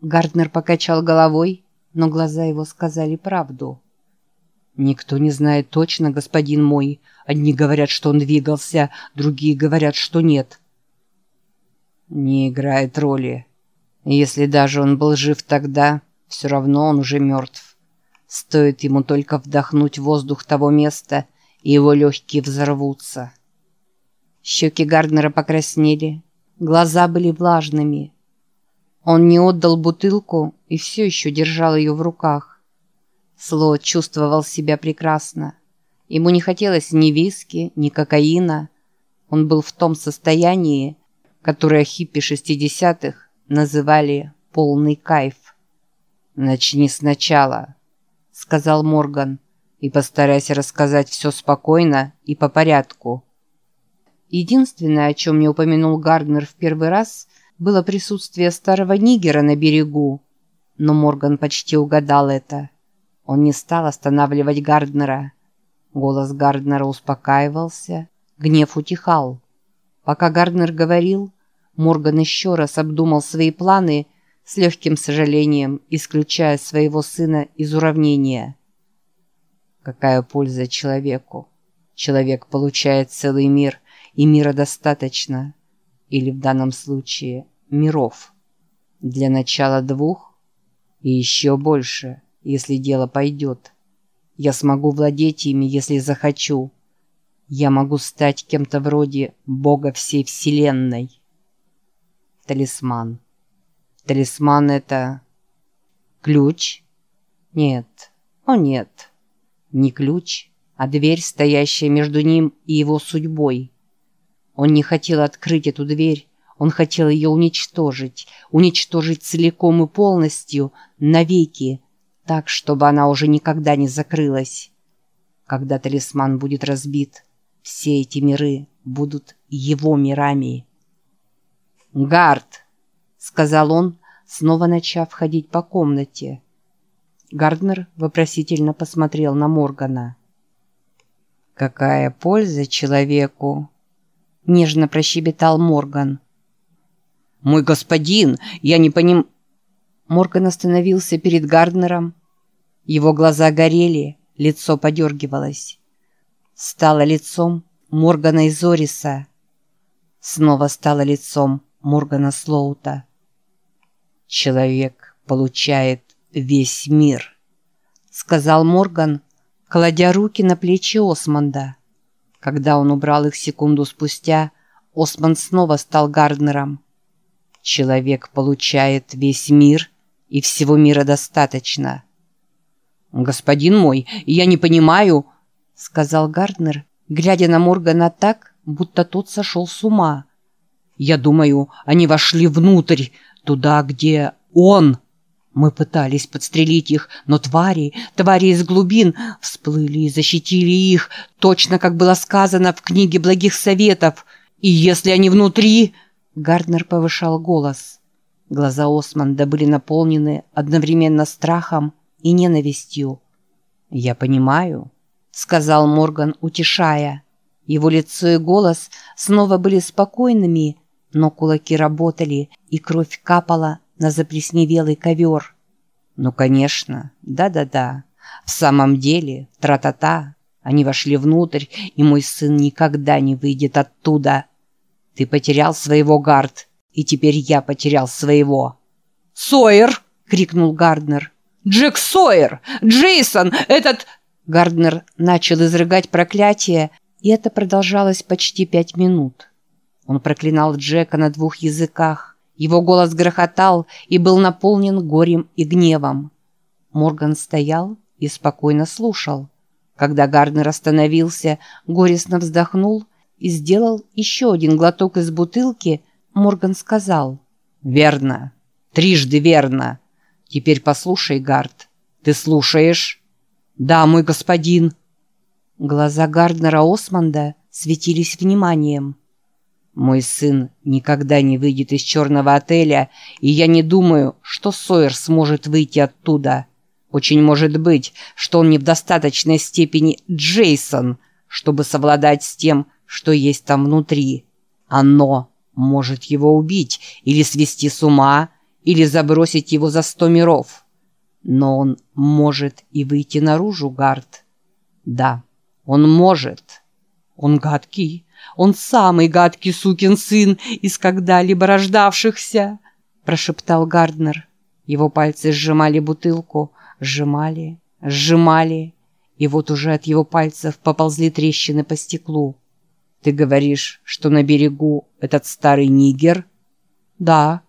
Гарднер покачал головой, но глаза его сказали правду. «Никто не знает точно, господин мой. Одни говорят, что он двигался, другие говорят, что нет». «Не играет роли. Если даже он был жив тогда, все равно он уже мертв. Стоит ему только вдохнуть воздух того места, и его легкие взорвутся». Щеки Гарднера покраснели, глаза были влажными. Он не отдал бутылку и все еще держал ее в руках. Сло чувствовал себя прекрасно. Ему не хотелось ни виски, ни кокаина. Он был в том состоянии, которое хиппи шестидесятых называли «полный кайф». «Начни сначала», — сказал Морган, — «и постарайся рассказать все спокойно и по порядку». Единственное, о чем не упомянул Гарднер в первый раз, было присутствие старого нигера на берегу. Но Морган почти угадал это. Он не стал останавливать Гарднера. Голос Гарднера успокаивался, гнев утихал. Пока Гарднер говорил, Морган еще раз обдумал свои планы, с легким сожалением исключая своего сына из уравнения. Какая польза человеку? Человек получает целый мир – и мира достаточно, или в данном случае миров. Для начала двух и еще больше, если дело пойдет. Я смогу владеть ими, если захочу. Я могу стать кем-то вроде Бога всей Вселенной. Талисман. Талисман — это... Ключ? Нет. О, нет. Не ключ, а дверь, стоящая между ним и его судьбой. Он не хотел открыть эту дверь, он хотел ее уничтожить, уничтожить целиком и полностью, навеки, так, чтобы она уже никогда не закрылась. Когда талисман будет разбит, все эти миры будут его мирами. «Гард!» — сказал он, снова начав ходить по комнате. Гарднер вопросительно посмотрел на Моргана. «Какая польза человеку?» — нежно прощебетал Морган. «Мой господин, я не поним...» Морган остановился перед Гарднером. Его глаза горели, лицо подергивалось. Стало лицом Моргана из Ориса. Снова стало лицом Моргана Слоута. «Человек получает весь мир», — сказал Морган, кладя руки на плечи Османда. Когда он убрал их секунду спустя, Осман снова стал Гарднером. Человек получает весь мир, и всего мира достаточно. «Господин мой, я не понимаю», — сказал Гарднер, глядя на Моргана так, будто тот сошел с ума. «Я думаю, они вошли внутрь, туда, где он...» Мы пытались подстрелить их, но твари, твари из глубин, всплыли и защитили их, точно как было сказано в книге благих советов. И если они внутри... Гарднер повышал голос. Глаза Османда были наполнены одновременно страхом и ненавистью. «Я понимаю», — сказал Морган, утешая. Его лицо и голос снова были спокойными, но кулаки работали, и кровь капала на заплесневелый ковер. Ну, конечно, да-да-да. В самом деле, тра-та-та. Они вошли внутрь, и мой сын никогда не выйдет оттуда. Ты потерял своего, Гард, и теперь я потерял своего. «Сойер!» — крикнул Гарднер. «Джек Сойер! Джейсон! Этот...» Гарднер начал изрыгать проклятие, и это продолжалось почти пять минут. Он проклинал Джека на двух языках. Его голос грохотал и был наполнен горем и гневом. Морган стоял и спокойно слушал. Когда Гарднер остановился, горестно вздохнул и сделал еще один глоток из бутылки, Морган сказал. «Верно. Трижды верно. Теперь послушай, Гард. Ты слушаешь?» «Да, мой господин». Глаза Гарднера Османда светились вниманием. Мой сын никогда не выйдет из черного отеля, и я не думаю, что Сойер сможет выйти оттуда. Очень может быть, что он не в достаточной степени Джейсон, чтобы совладать с тем, что есть там внутри. Оно может его убить или свести с ума, или забросить его за сто миров. Но он может и выйти наружу, Гард. Да, он может. Он гадкий. Он самый гадкий сукин сын из когда-либо рождавшихся, прошептал Гарднер. Его пальцы сжимали бутылку, сжимали, сжимали, и вот уже от его пальцев поползли трещины по стеклу. «Ты говоришь, что на берегу этот старый нигер?» «Да».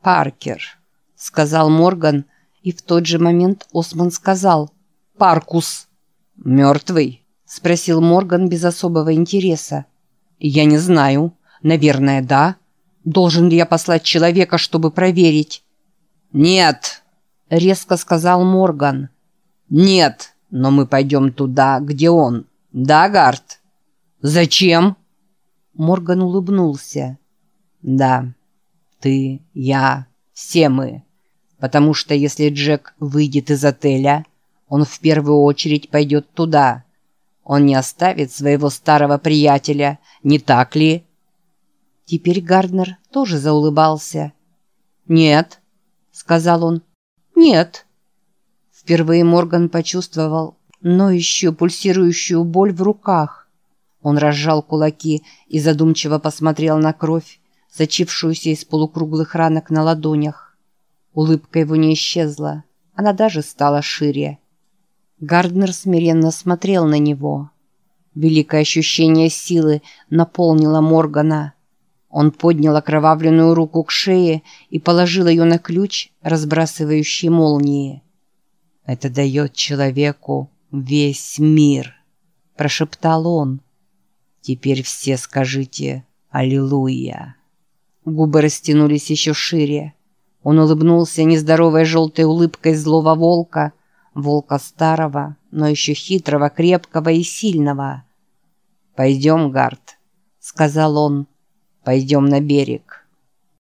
«Паркер», — сказал Морган, и в тот же момент Осман сказал «Паркус». «Мертвый?» — спросил Морган без особого интереса. «Я не знаю. Наверное, да. Должен ли я послать человека, чтобы проверить?» «Нет», — резко сказал Морган. «Нет, но мы пойдем туда, где он. Да, Гард?» «Зачем?» Морган улыбнулся. «Да, ты, я, все мы. Потому что если Джек выйдет из отеля, он в первую очередь пойдет туда. Он не оставит своего старого приятеля, не так ли?» Теперь Гарднер тоже заулыбался. «Нет», — сказал он, — «нет». Впервые Морган почувствовал ноющую, пульсирующую боль в руках. Он разжал кулаки и задумчиво посмотрел на кровь, сочившуюся из полукруглых ранок на ладонях. Улыбка его не исчезла, она даже стала шире. Гарднер смиренно смотрел на него. Великое ощущение силы наполнило Моргана. Он поднял окровавленную руку к шее и положил ее на ключ, разбрасывающий молнии. «Это дает человеку весь мир», – прошептал он. Теперь все скажите «Аллилуйя». Губы растянулись еще шире. Он улыбнулся нездоровой желтой улыбкой злого волка, волка старого, но еще хитрого, крепкого и сильного. «Пойдем, Гард», — сказал он, — «пойдем на берег».